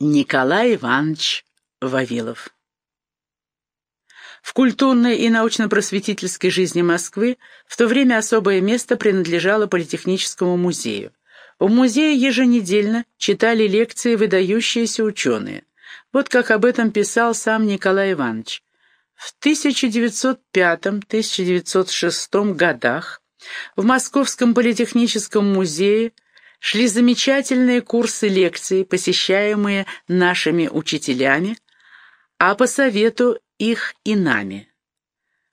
Николай Иванович Вавилов В культурной и научно-просветительской жизни Москвы в то время особое место принадлежало Политехническому музею. В музее еженедельно читали лекции выдающиеся ученые. Вот как об этом писал сам Николай Иванович. В 1905-1906 годах в Московском политехническом музее шли замечательные курсы лекций, посещаемые нашими учителями, а по совету их и нами.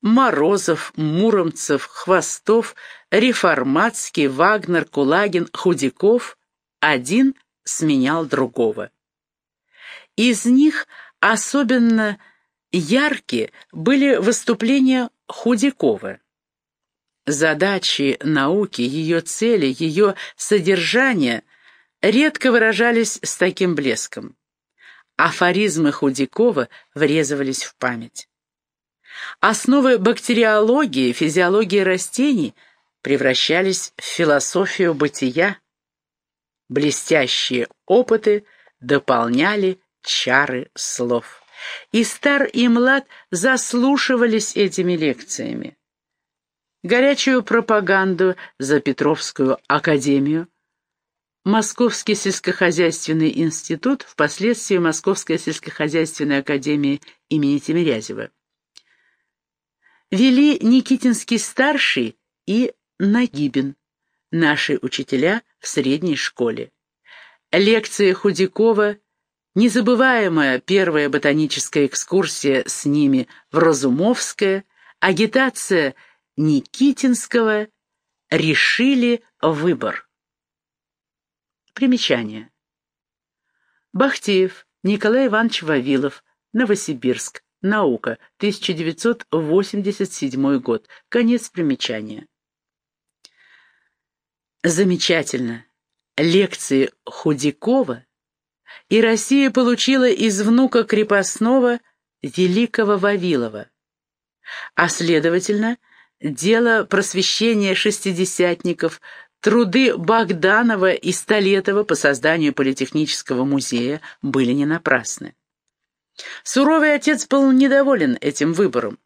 Морозов, Муромцев, Хвостов, Реформатский, Вагнер, Кулагин, Худяков один сменял другого. Из них особенно яркие были выступления Худякова. Задачи науки, ее цели, ее содержание редко выражались с таким блеском. Афоризмы Худякова врезывались в память. Основы бактериологии, физиологии растений превращались в философию бытия. Блестящие опыты дополняли чары слов. И стар, и млад заслушивались этими лекциями горячую пропаганду за Петровскую академию, Московский сельскохозяйственный институт, впоследствии Московская сельскохозяйственная академия имени Тимирязева. Вели Никитинский-старший и Нагибин, наши учителя в средней школе. Лекции Худякова, незабываемая первая ботаническая экскурсия с ними в Разумовское, агитация – Никитинского решили выбор. Примечание. Бахтеев Николай Иванович Вавилов, Новосибирск, Наука, 1987 год. Конец примечания. Замечательно. Лекции Худякова и Россия получила из внука крепостного великого Вавилова, а, следовательно, дело просвещения шестидесятников, труды Богданова и Столетова по созданию Политехнического музея были не напрасны. Суровый отец был недоволен этим выбором,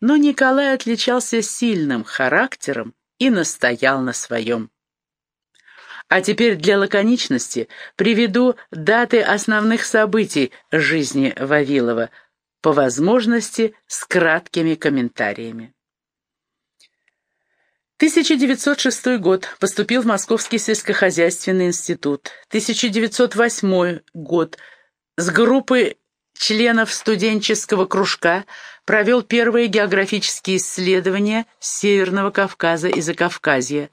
но Николай отличался сильным характером и настоял на своем. А теперь для лаконичности приведу даты основных событий жизни Вавилова, по возможности с краткими комментариями. 1906 год. Поступил в Московский сельскохозяйственный институт. 1908 год. С группой членов студенческого кружка провел первые географические исследования Северного Кавказа и Закавказья.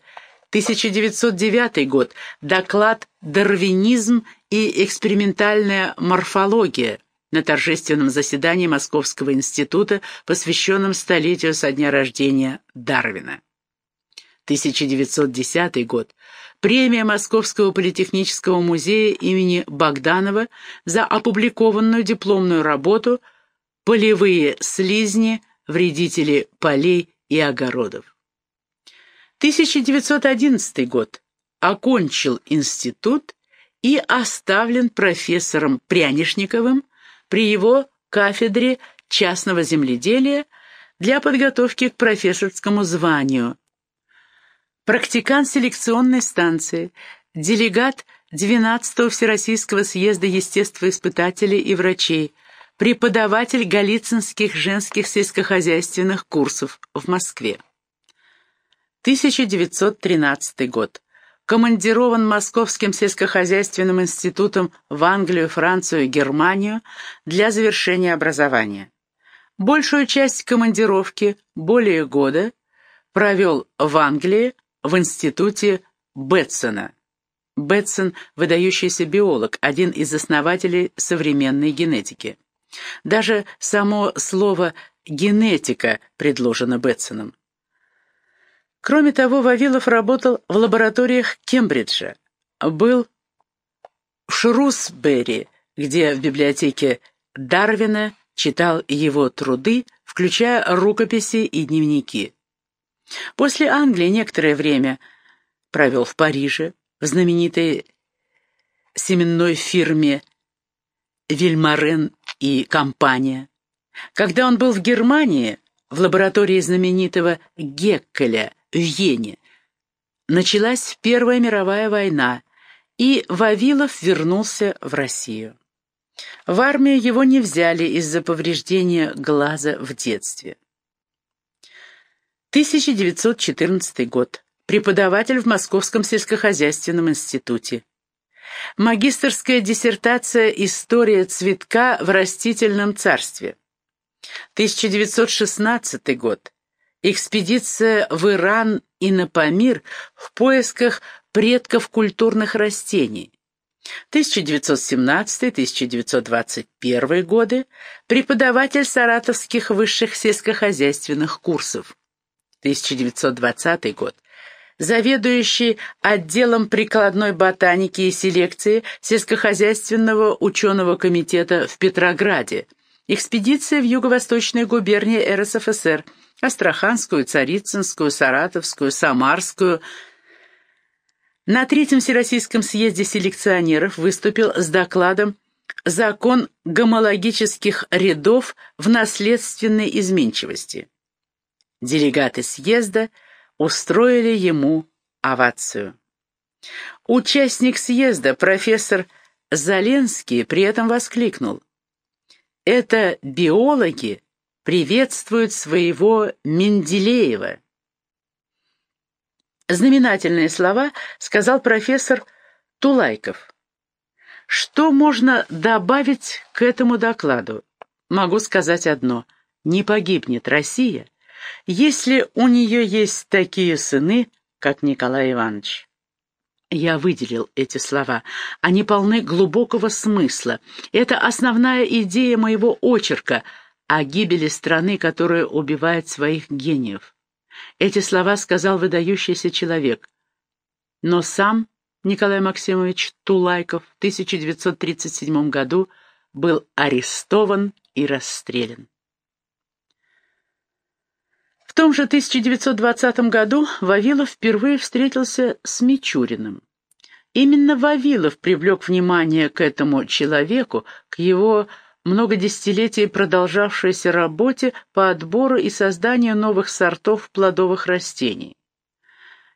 1909 год. Доклад «Дарвинизм и экспериментальная морфология» на торжественном заседании Московского института, посвященном столетию со дня рождения Дарвина. 1910 год, премия Московского политехнического музея имени Богданова за опубликованную дипломную работу «Полевые слизни, вредители полей и огородов». 1911 год. Окончил институт и оставлен профессором Прянишниковым при его кафедре частного земледелия для подготовки к профессорскому званию, практикант селекционной станции, делегат 12-го Всероссийского съезда естествоиспытателей и врачей, преподаватель Голицынских женских сельскохозяйственных курсов в Москве. 1913 год. Командирован Московским сельскохозяйственным институтом в Англию, Францию и Германию для завершения образования. Большую часть командировки, более года, провел в Англии, в институте Бетсона. Бетсон – выдающийся биолог, один из основателей современной генетики. Даже само слово «генетика» предложено Бетсоном. Кроме того, Вавилов работал в лабораториях Кембриджа, был в Шрусбери, где в библиотеке Дарвина читал его труды, включая рукописи и дневники. После Англии некоторое время провел в Париже, в знаменитой семенной фирме Вильмарен и компания. Когда он был в Германии, в лаборатории знаменитого Геккеля в Вене, началась Первая мировая война, и Вавилов вернулся в Россию. В армию его не взяли из-за повреждения глаза в детстве. 1914 год. Преподаватель в Московском сельскохозяйственном институте. Магистрская диссертация «История цветка в растительном царстве». 1916 год. Экспедиция в Иран и на Памир в поисках предков культурных растений. 1917-1921 годы. Преподаватель саратовских высших сельскохозяйственных курсов. 1920 год заведующий отделом прикладной ботаники и селекции сельскохозяйственного ученого комитета в Петрограде. Экспедиция в юго-восточной губернии РСФСР, Астраханскую, Царицынскую, Саратовскую, Самарскую. На Третьем Всероссийском съезде селекционеров выступил с докладом «Закон гомологических рядов в наследственной изменчивости». Делегаты съезда – устроили ему овацию. Участник съезда, профессор Заленский, при этом воскликнул. «Это биологи приветствуют своего Менделеева». Знаменательные слова сказал профессор Тулайков. Что можно добавить к этому докладу? Могу сказать одно. Не погибнет Россия, если у нее есть такие сыны, как Николай Иванович. Я выделил эти слова. Они полны глубокого смысла. Это основная идея моего очерка о гибели страны, которая убивает своих гениев. Эти слова сказал выдающийся человек. Но сам Николай Максимович Тулайков в 1937 году был арестован и расстрелян. В том же 1920 году Вавилов впервые встретился с Мичуриным. Именно Вавилов привлек внимание к этому человеку, к его много десятилетий продолжавшейся работе по отбору и созданию новых сортов плодовых растений.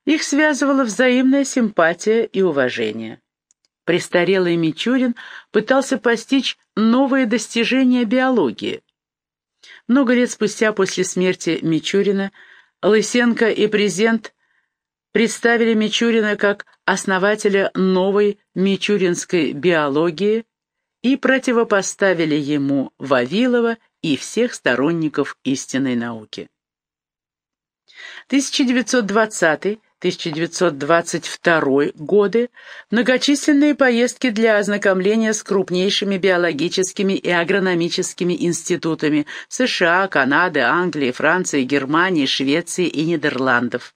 Их связывала взаимная симпатия и уважение. Престарелый Мичурин пытался постичь новые достижения биологии, много лет спустя после смерти Мичурина Лысенко и Презент представили Мичурина как основателя новой мичуринской биологии и противопоставили ему Вавилова и всех сторонников истинной науки. 1920 1922 годы многочисленные поездки для ознакомления с крупнейшими биологическими и агрономическими институтами США, Канады, Англии, Франции, Германии, Швеции и Нидерландов.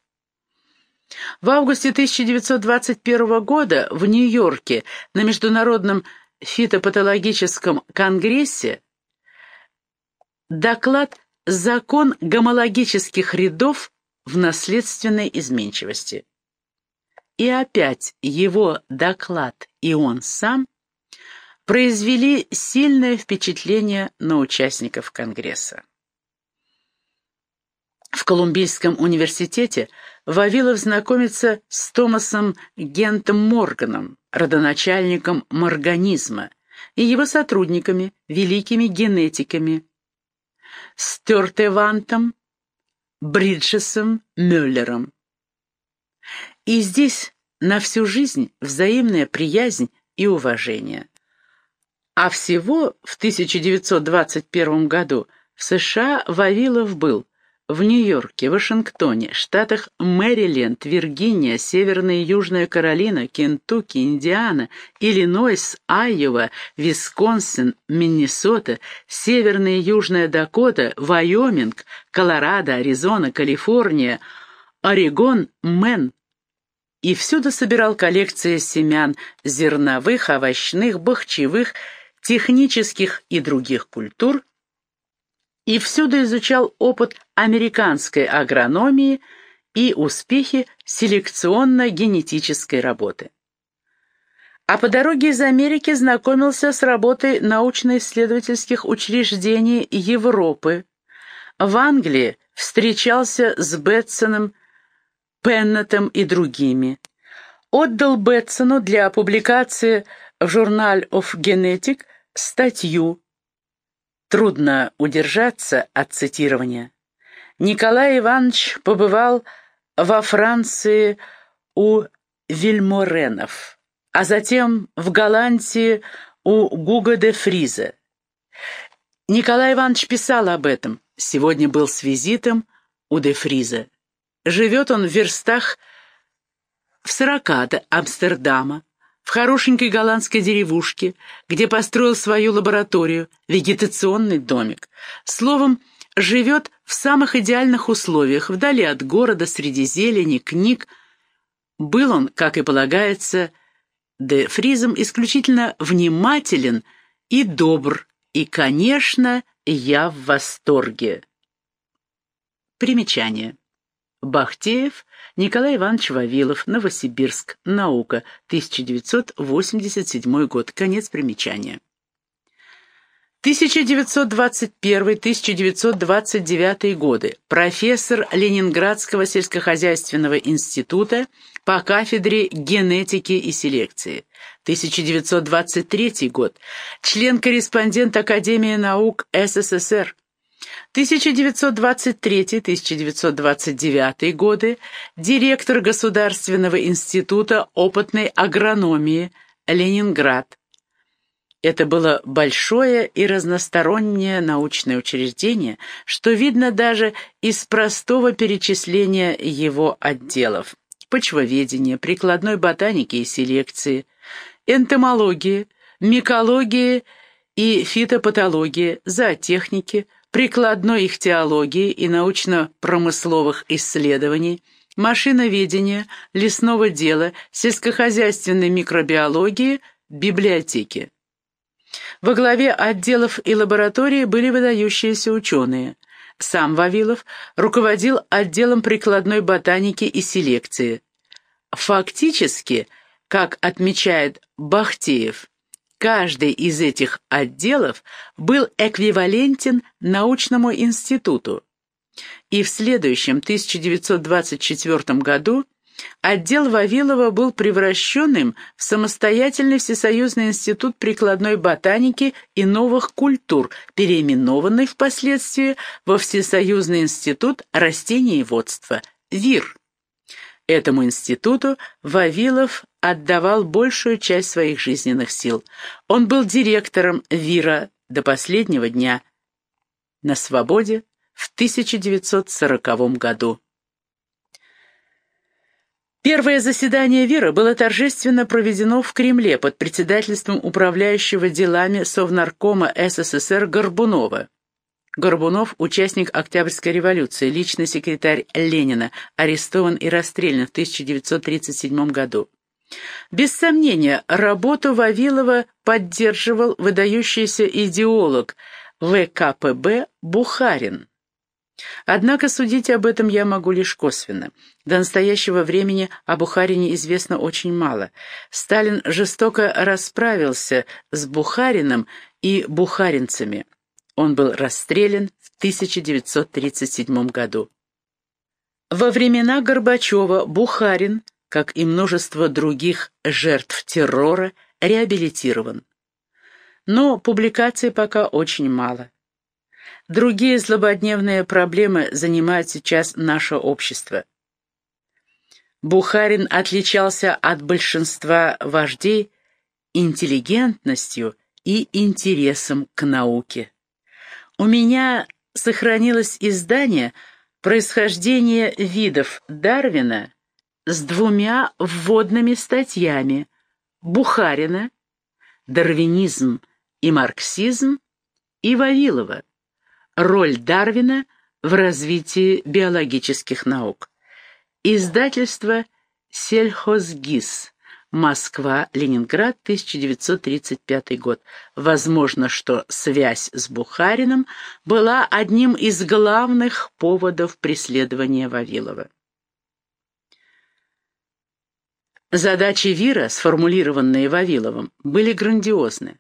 В августе 1921 года в Нью-Йорке на Международном фитопатологическом конгрессе доклад «Закон гомологических рядов» в наследственной изменчивости. И опять его доклад и он сам произвели сильное впечатление на участников Конгресса. В Колумбийском университете Вавилов знакомится с Томасом Гентом Морганом, родоначальником морганизма, и его сотрудниками, великими генетиками, Стертевантом Бриджесом Мюллером. И здесь на всю жизнь взаимная приязнь и уважение. А всего в 1921 году в США Вавилов был в Нью-Йорке, Вашингтоне, штатах Мэриленд, Виргиния, Северная и Южная Каролина, Кентукки, Индиана, Иллинойс, Айова, Висконсин, Миннесота, Северная и Южная Дакота, Вайоминг, Колорадо, Аризона, Калифорния, Орегон, Мэн. И всюду собирал коллекции семян зерновых, овощных, бахчевых, технических и других культур, и всюду изучал опыт американской агрономии и успехи селекционно-генетической работы. а по дороге из Америки знакомился с работой научно-исследовательских учреждений Европы. В Англии встречался с Бетсоном, Пеннетом и другими. Отдал Бетсону для публикации в журнал of Genetic статью Трудно удержаться от цитирования. Николай Иванович побывал во Франции у Вильморенов, а затем в Голландии у Гуга де Фриза. Николай Иванович писал об этом. Сегодня был с визитом у де Фриза. Живет он в верстах в сорока до Амстердама в хорошенькой голландской деревушке, где построил свою лабораторию, вегетационный домик. Словом, живет в самых идеальных условиях, вдали от города, среди зелени, книг. Был он, как и полагается, де Фризом исключительно внимателен и добр, и, конечно, я в восторге. Примечание. Бахтеев Николай Иванович Вавилов, Новосибирск, Наука, 1987 год, конец примечания. 1921-1929 годы. Профессор Ленинградского сельскохозяйственного института по кафедре генетики и селекции. 1923 год. Член-корреспондент Академии наук СССР. 1923-1929 годы, директор Государственного института опытной агрономии, Ленинград. Это было большое и разностороннее научное учреждение, что видно даже из простого перечисления его отделов. Почвоведение, прикладной ботаники и селекции, энтомологии, микологии и фитопатологии, зоотехники – прикладной их теологии и научно-промысловых исследований, машиноведения, лесного дела, сельскохозяйственной микробиологии, библиотеки. Во главе отделов и лабораторий были выдающиеся ученые. Сам Вавилов руководил отделом прикладной ботаники и селекции. Фактически, как отмечает Бахтеев, Каждый из этих отделов был эквивалентен научному институту. И в следующем 1924 году отдел Вавилова был превращенным в самостоятельный Всесоюзный институт прикладной ботаники и новых культур, переименованный впоследствии во Всесоюзный институт растениеводства ВИР. Этому институту Вавилов отдавал большую часть своих жизненных сил. Он был директором ВИРа до последнего дня на свободе в 1940 году. Первое заседание ВИРа было торжественно проведено в Кремле под председательством управляющего делами Совнаркома СССР Горбунова. Горбунов – участник Октябрьской революции, личный секретарь Ленина, арестован и расстрелян в 1937 году. Без сомнения, работу Вавилова поддерживал выдающийся идеолог ВКПБ Бухарин. Однако судить об этом я могу лишь косвенно. До настоящего времени о Бухарине известно очень мало. Сталин жестоко расправился с Бухарином и бухаринцами. Он был расстрелян в 1937 году. Во времена Горбачева Бухарин – как и множество других жертв террора, реабилитирован. Но публикаций пока очень мало. Другие злободневные проблемы занимает сейчас наше общество. Бухарин отличался от большинства вождей интеллигентностью и интересом к науке. У меня сохранилось издание «Происхождение видов Дарвина» с двумя вводными статьями Бухарина «Дарвинизм и марксизм» и Вавилова «Роль Дарвина в развитии биологических наук». Издательство «Сельхозгиз», Москва, Ленинград, 1935 год. Возможно, что связь с Бухарином была одним из главных поводов преследования Вавилова. Задачи Вира, сформулированные Вавиловым, были грандиозны.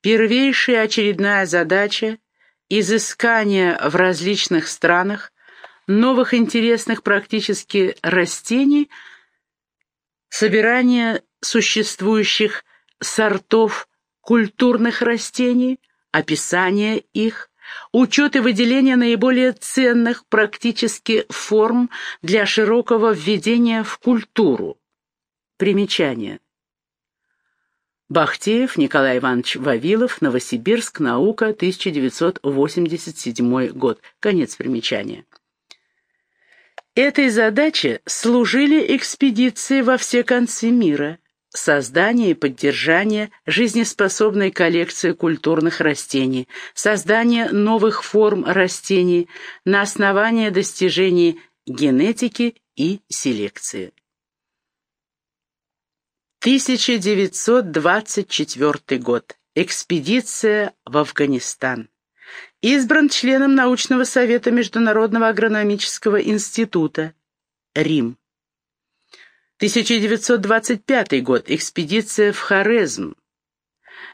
Первейшая очередная задача — изыскание в различных странах новых интересных практически растений, собирание существующих сортов культурных растений, описание их, учет и выделение наиболее ценных практически форм для широкого введения в культуру. Примечание. Бахтеев Николай Иванович Вавилов, Новосибирск, наука, 1987 год. Конец примечания. Этой задаче служили экспедиции во все концы мира, создание и поддержание жизнеспособной коллекции культурных растений, создание новых форм растений на основании достижений генетики и селекции. 1924 год. Экспедиция в Афганистан. Избран членом научного совета Международного агрономического института. Рим. 1925 год. Экспедиция в Хорезм.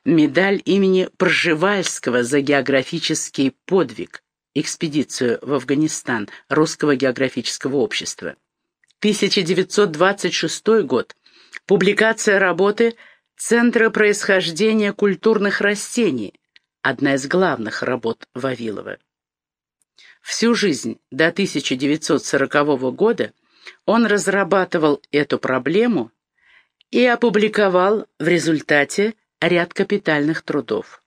Медаль имени Пржевальского за географический подвиг. Экспедицию в Афганистан Русского географического общества. 1926 год. Публикация работы «Центра происхождения культурных растений», одна из главных работ Вавилова. Всю жизнь до 1940 года он разрабатывал эту проблему и опубликовал в результате ряд капитальных трудов.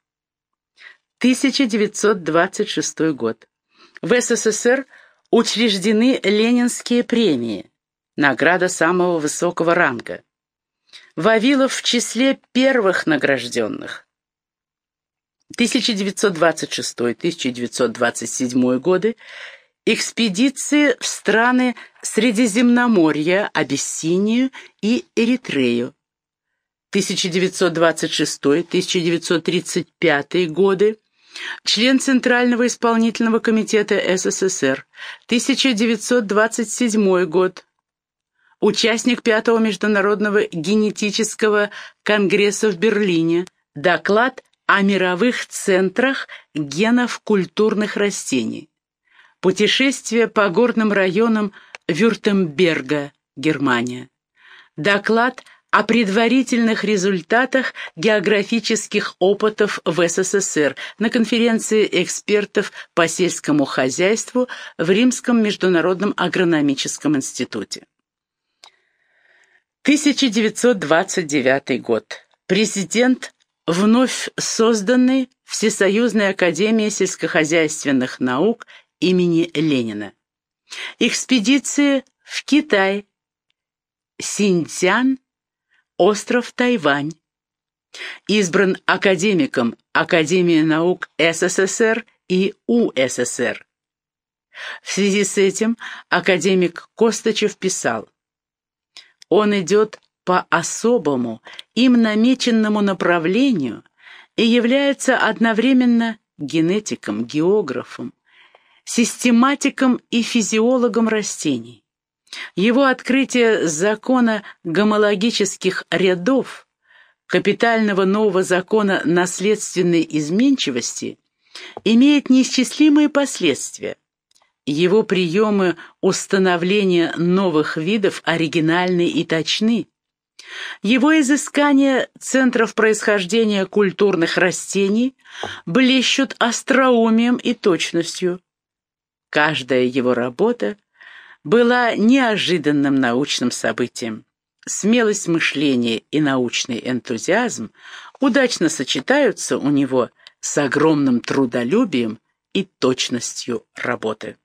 1926 год. В СССР учреждены Ленинские премии, награда самого высокого ранга. Вавилов в числе первых награжденных. 1926-1927 годы экспедиции в страны Средиземноморья, Абиссинию и Эритрею. 1926-1935 годы член Центрального исполнительного комитета СССР, 1927 год, участник Пятого международного генетического конгресса в Берлине, доклад о мировых центрах генов культурных растений, путешествие по горным районам Вюртемберга, Германия, доклад о предварительных результатах географических опытов в СССР на конференции экспертов по сельскому хозяйству в Римском международном агрономическом институте. 1929 год. Президент вновь созданной Всесоюзной академии сельскохозяйственных наук имени Ленина. Экспедиции в Китай, Синьцзян, остров Тайвань. Избран академиком Академии наук СССР и УССР. В связи с этим академик Костачев писал, «Он идет по особому, им намеченному направлению и является одновременно генетиком, географом, систематиком и физиологом растений. Его открытие закона гомологических рядов, капитального нового закона наследственной изменчивости, имеет неисчислимые последствия. Его приемы установления новых видов оригинальны и точны. Его изыскания центров происхождения культурных растений блещут остроумием и точностью. Каждая его работа была неожиданным научным событием. Смелость мышления и научный энтузиазм удачно сочетаются у него с огромным трудолюбием и точностью работы.